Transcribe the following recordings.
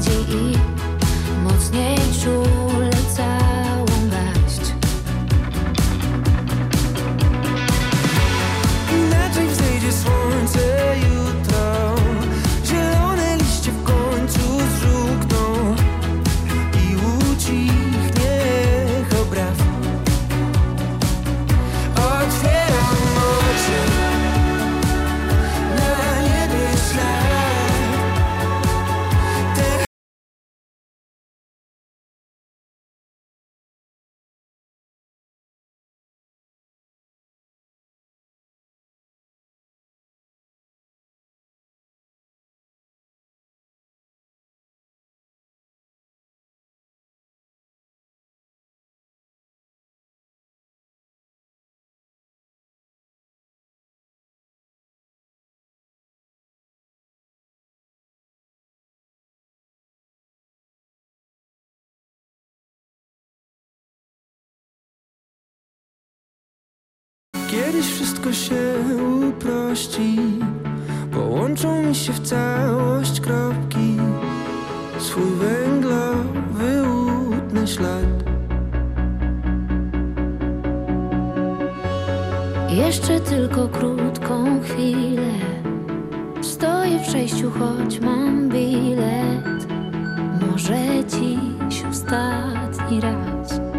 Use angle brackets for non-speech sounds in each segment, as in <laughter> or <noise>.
bardziej i Kiedyś wszystko się uprości Połączą mi się w całość kropki. Swój węglowy łudny ślad. Jeszcze tylko krótką chwilę. Stoję w przejściu, choć mam bilet. Może dziś ostatni raz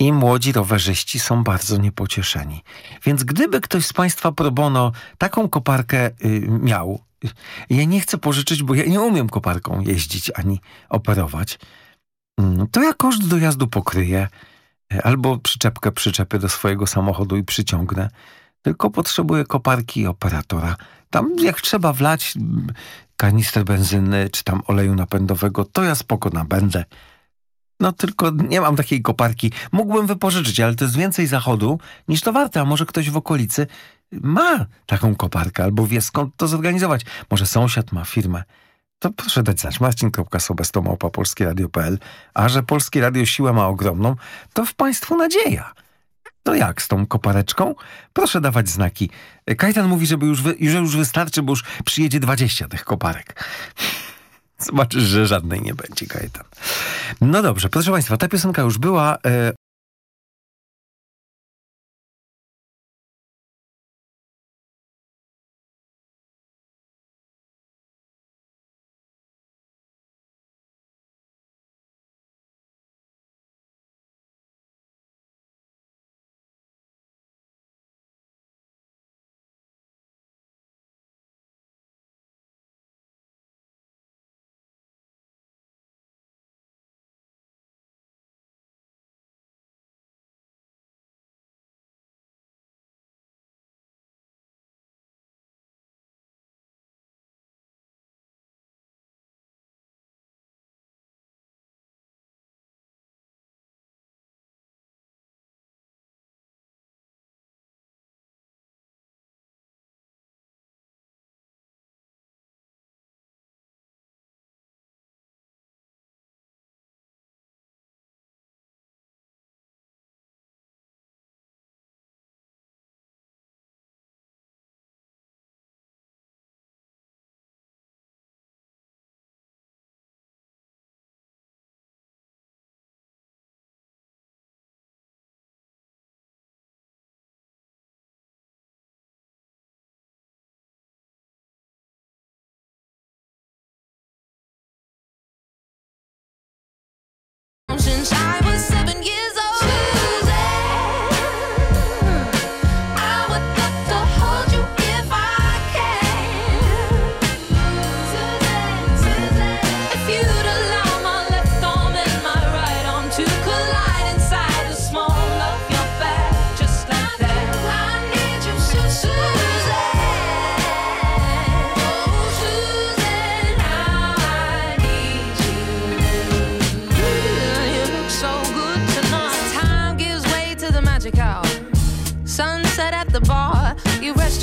I młodzi rowerzyści są bardzo niepocieszeni. Więc gdyby ktoś z Państwa pro bono taką koparkę y, miał, ja nie chcę pożyczyć, bo ja nie umiem koparką jeździć ani operować, mm, to ja koszt dojazdu pokryję y, albo przyczepkę przyczepię do swojego samochodu i przyciągnę. Tylko potrzebuję koparki i operatora. Tam jak trzeba wlać mm, kanister benzyny czy tam oleju napędowego, to ja spoko nabędę. No tylko nie mam takiej koparki. Mógłbym wypożyczyć, ale to jest więcej zachodu niż to warte. A może ktoś w okolicy ma taką koparkę albo wie skąd to zorganizować. Może sąsiad ma firmę. To proszę dać znać. Marcin.sobestomałpa polskieradio.pl A że Polskie Radio siłę ma ogromną, to w Państwu nadzieja. No jak z tą kopareczką? Proszę dawać znaki. Kajtan mówi, żeby już, wy, że już wystarczy, bo już przyjedzie 20 tych koparek. Zobaczysz, że żadnej nie będzie, Kajetan. No dobrze, proszę Państwa, ta piosenka już była.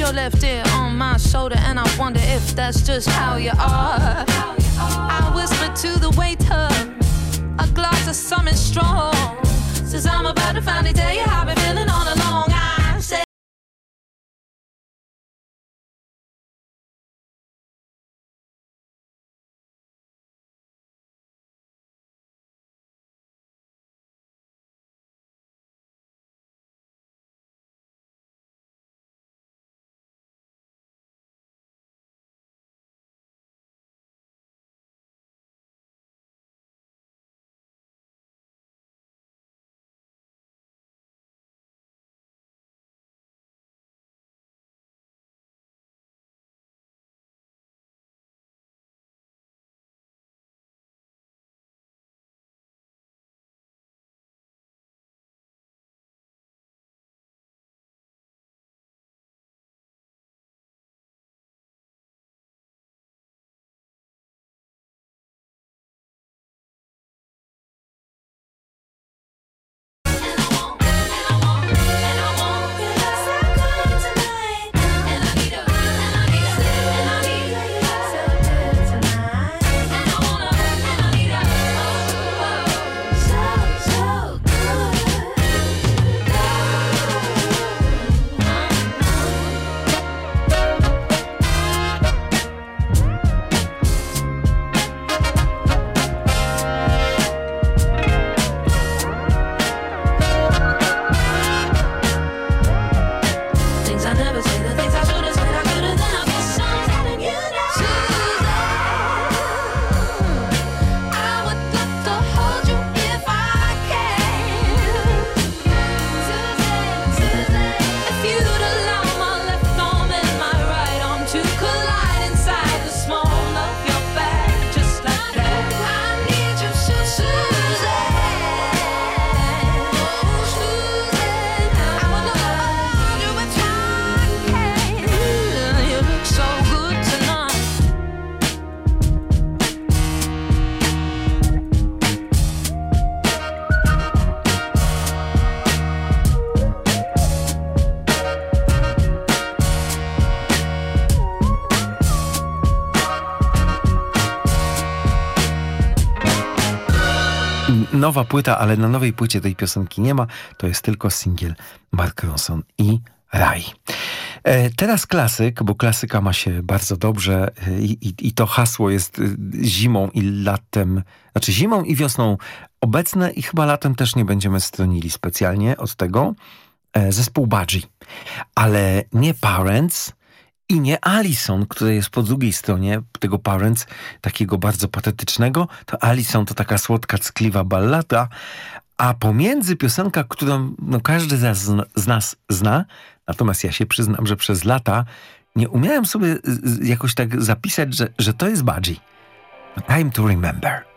E, left ear on my shoulder, and I wonder if that's just how you are. I whisper to the waiter, a glass of something strong. Says I'm about to finally tell you how I've been feeling all along. Nowa płyta, ale na nowej płycie tej piosenki nie ma. To jest tylko singiel Mark Ronson i Raj. E, teraz klasyk, bo klasyka ma się bardzo dobrze e, i, i, i to hasło jest e, zimą i latem, znaczy zimą i wiosną obecne i chyba latem też nie będziemy stronili specjalnie od tego. Zespół Budgie, ale nie Parents, i nie Alison, która jest po drugiej stronie tego Parents, takiego bardzo patetycznego, to Alison to taka słodka, ckliwa ballada, a pomiędzy piosenka, którą no, każdy z z nas zna, natomiast ja się przyznam, że przez lata nie umiałem sobie jakoś tak zapisać, że, że to jest Budgie. Time to Remember.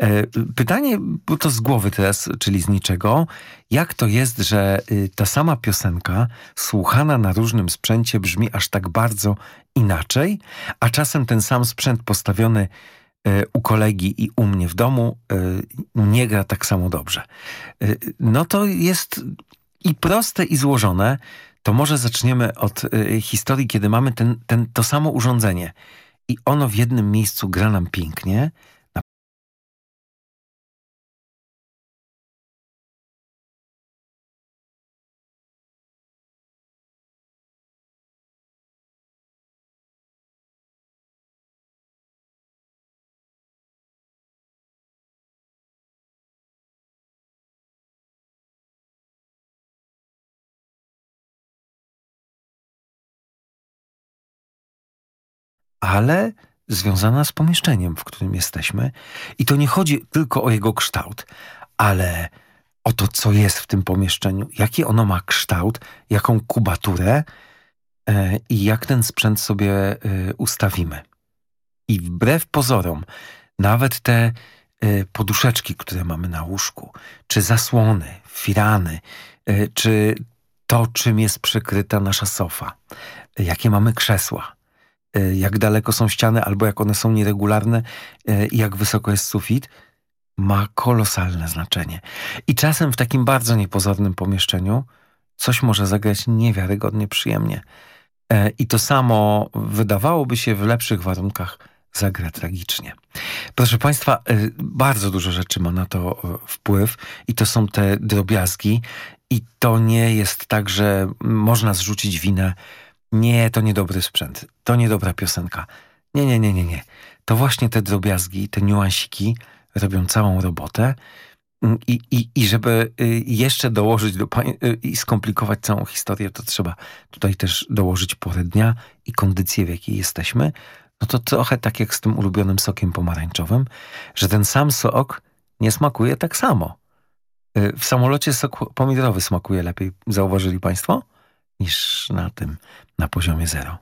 E, Pytanie, bo to z głowy teraz, czyli z niczego, jak to jest, że y, ta sama piosenka słuchana na różnym sprzęcie brzmi aż tak bardzo inaczej, a czasem ten sam sprzęt postawiony e, u kolegi i u mnie w domu e, nie gra tak samo dobrze. No to jest i proste, i złożone. To może zaczniemy od historii, kiedy mamy ten, ten, to samo urządzenie i ono w jednym miejscu gra nam pięknie, ale związana z pomieszczeniem, w którym jesteśmy. I to nie chodzi tylko o jego kształt, ale o to, co jest w tym pomieszczeniu, jaki ono ma kształt, jaką kubaturę e, i jak ten sprzęt sobie e, ustawimy. I wbrew pozorom, nawet te e, poduszeczki, które mamy na łóżku, czy zasłony, firany, czy to, czym jest przykryta nasza sofa, jakie mamy krzesła, jak daleko są ściany, albo jak one są nieregularne e, i jak wysoko jest sufit, ma kolosalne znaczenie. I czasem w takim bardzo niepozornym pomieszczeniu coś może zagrać niewiarygodnie przyjemnie. E, I to samo wydawałoby się w lepszych warunkach zagra tragicznie. Proszę Państwa, e, bardzo dużo rzeczy ma na to e, wpływ i to są te drobiazgi i to nie jest tak, że można zrzucić winę nie, to niedobry sprzęt, to niedobra piosenka. Nie, nie, nie, nie, nie. To właśnie te drobiazgi, te niuansiki robią całą robotę Mm, i, i, i żeby y, jeszcze dołożyć do y, i skomplikować całą historię, to trzeba tutaj też dołożyć porę dnia i kondycję, w jakiej jesteśmy. No to trochę tak jak z tym ulubionym sokiem pomarańczowym, że ten sam sok nie smakuje tak samo. Y, W samolocie sok pomidorowy smakuje lepiej, zauważyli Państwo? Niż na tym, na poziomie zero.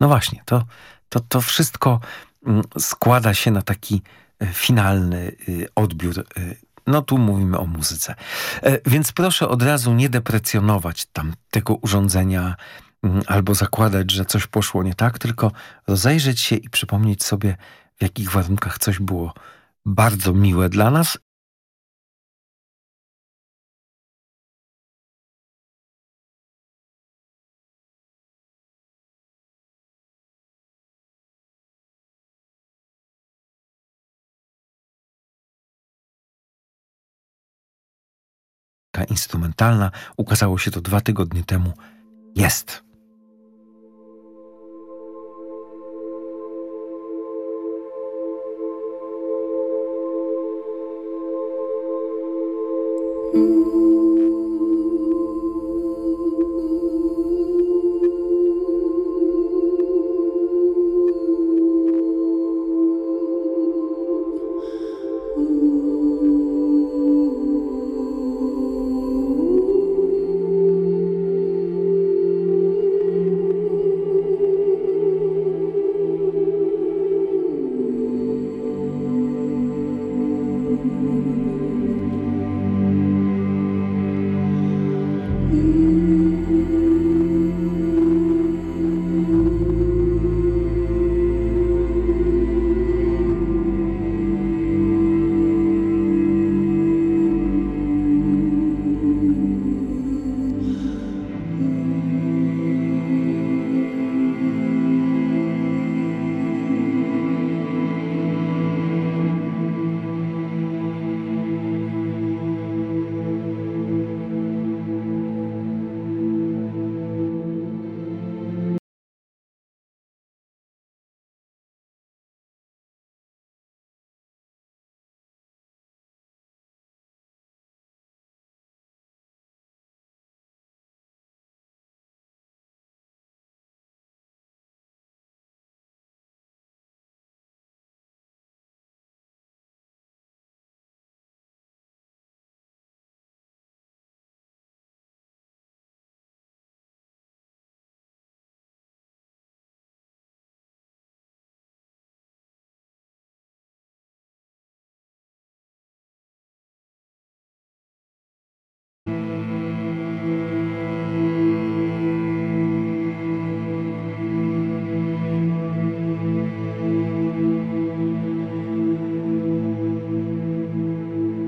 No właśnie, to, to, to wszystko mm, składa się na taki e, finalny y, odbiór. y, No tu mówimy o muzyce. E, Więc proszę od razu nie deprecjonować tam tego urządzenia mm, albo zakładać, że coś poszło nie tak, tylko rozejrzeć się i przypomnieć sobie, w jakich warunkach coś było bardzo miłe dla nas instrumentalna, ukazało się to dwa tygodnie temu, jest. Mm.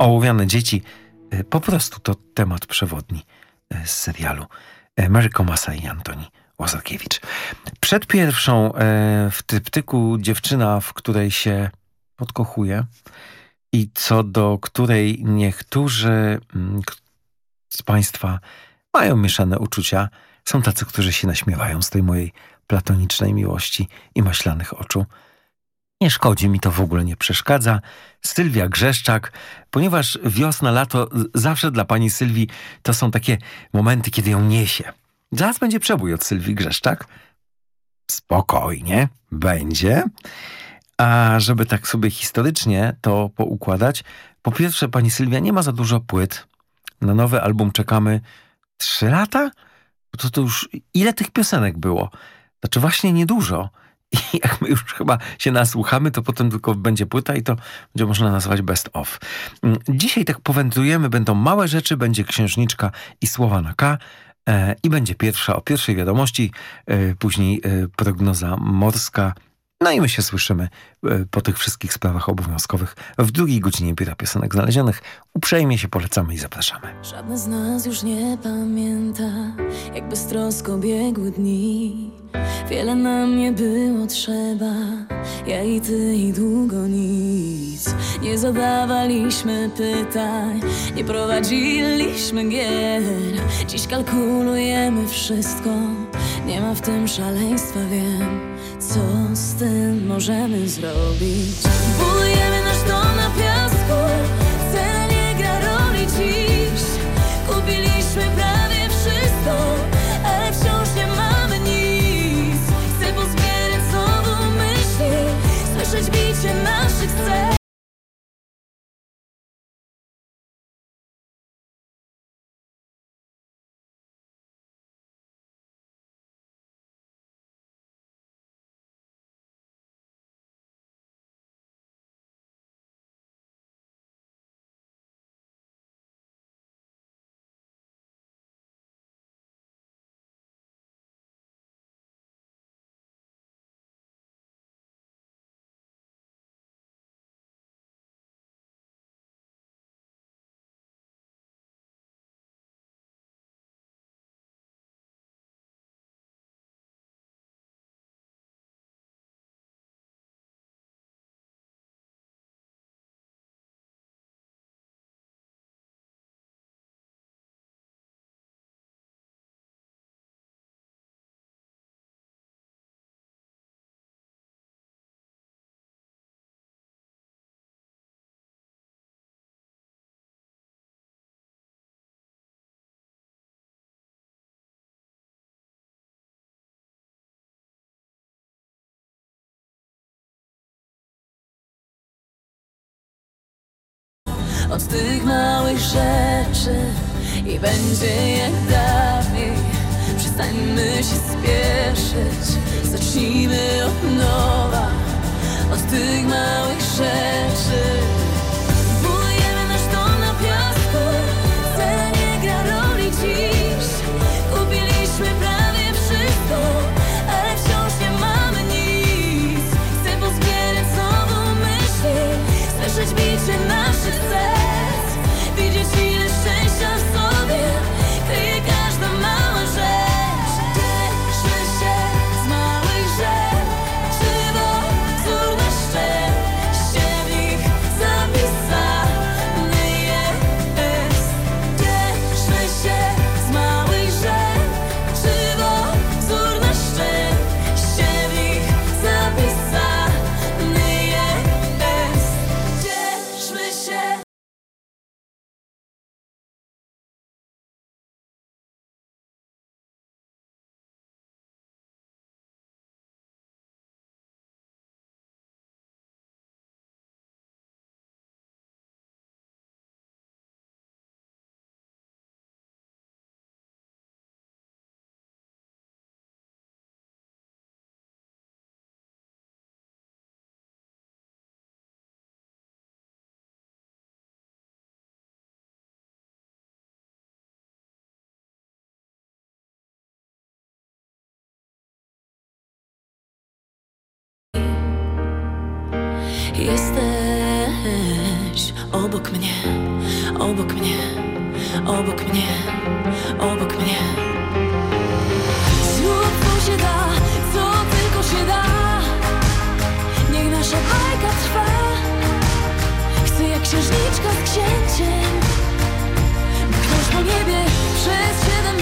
Ołowiane dzieci e, po prostu to temat przewodni e, z serialu e, Mary Komasa i Antoni Łazarkiewicz. Przed pierwszą w tryptyku dziewczyna, w której się podkochuje i co do której niektórzy mm, z Państwa mają mieszane uczucia. Są tacy, którzy się naśmiewają z tej mojej platonicznej miłości i maślanych oczu. Nie szkodzi mi to w ogóle, nie przeszkadza. Sylwia Grzeszczak, ponieważ wiosna, lato zawsze dla pani Sylwii to są takie momenty, kiedy ją niesie. Zaraz będzie przebój od Sylwii Grzeszczak. Spokojnie, będzie. A żeby tak sobie historycznie to poukładać, po pierwsze, pani Sylwia nie ma za dużo płyt. Na nowy album czekamy trzy lata? To, to już ile tych piosenek było? Znaczy właśnie niedużo. I <laughs> jak my już chyba się nasłuchamy, to potem tylko będzie płyta i to będzie można nazwać best of. Mm, Dzisiaj tak powędrujemy, będą małe rzeczy, będzie księżniczka i słowa na K. E, I będzie pierwsza o pierwszej wiadomości, e, później e, prognoza morska. No i my się słyszymy po tych wszystkich sprawach obowiązkowych w drugiej godzinie biura piosenek znalezionych. Uprzejmie się polecamy i zapraszamy. Żadne z nas już nie pamięta, jak beztrosko biegły dni. Wiele nam nie było trzeba, ja i ty i długo nic. Nie zadawaliśmy pytań, nie prowadziliśmy gier. Dziś kalkulujemy wszystko, nie ma w tym szaleństwa, wiem. Co z tym możemy zrobić? Budujemy nasz dom na piasku, bicie naszych serc. Od tych małych rzeczy i będzie jak dawniej. Przestańmy się spieszyć, zacznijmy od nowa. Od tych małych rzeczy. obok mnie, obok mnie, obok mnie, obok mnie. Znów się da, co tylko się da. Niech nasza bajka trwa. Chcę jak księżniczka z księciem, by ktoś po niebie przez siedem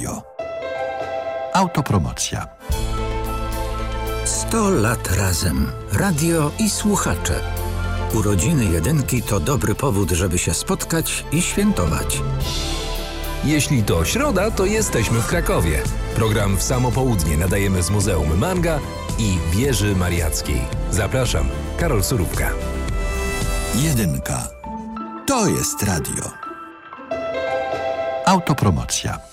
Radio. Autopromocja. 100 lat razem. Radio i słuchacze. Urodziny jedynki to dobry powód, żeby się spotkać i świętować. Jeśli to środa, to jesteśmy w Krakowie. Program w samo południe nadajemy z Muzeum Manga i Wieży Mariackiej. Zapraszam, Karol Surówka. Jedynka. To jest radio. Autopromocja.